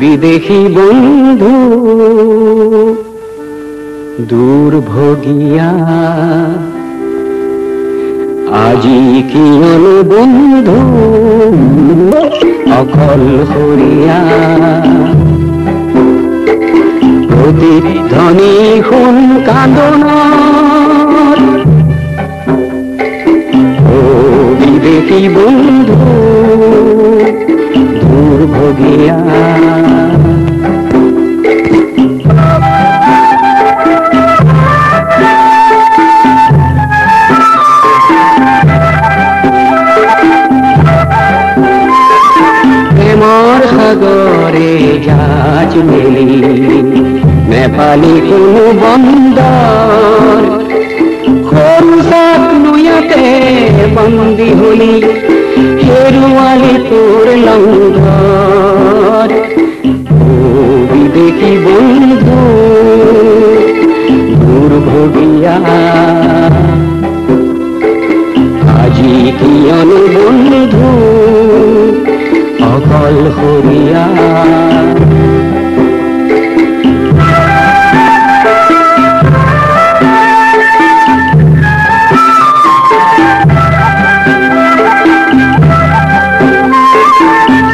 বিদেশি বন্ধু দূর ভগিয়া আজি কিয়ন বন্ধু, অকল হরিয়া প্রতিধ্বনি শুন কান্দন বিদেশি বন্ধু দূর সাগরে জাহাজ মেলি নেপালি কোনো বন্দর। সৰু চাক নুয়াতে বন্দী হলি। হেৰুৱালি তোৰ লংঘৰ বিদেশি বন্ধু দুৰ্ভগীয়া আজি কিয়ন বন্ধু অকল সৰিয়া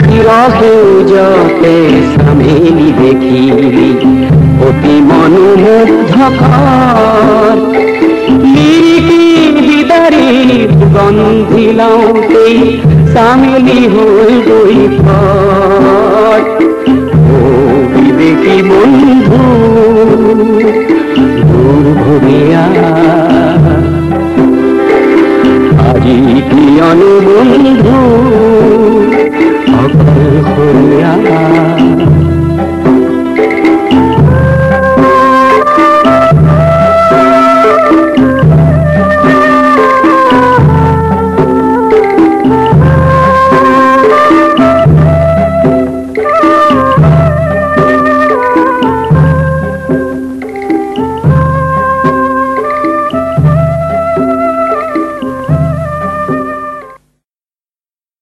চিরসেউজতে সামেলি দেখিলি অতি মনোমুগ্ধকর। লিরিকি বিদারি চামেলি হৈ গৈ বিবেকী বন্ধু? দূর ভরিয়া আজি কি অনুবন্ধু অকল হরিয়া